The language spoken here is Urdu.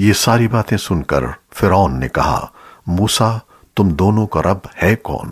یہ ساری باتیں سن کر فرعون نے کہا، موسیٰ، تم دونوں کا رب ہے کون؟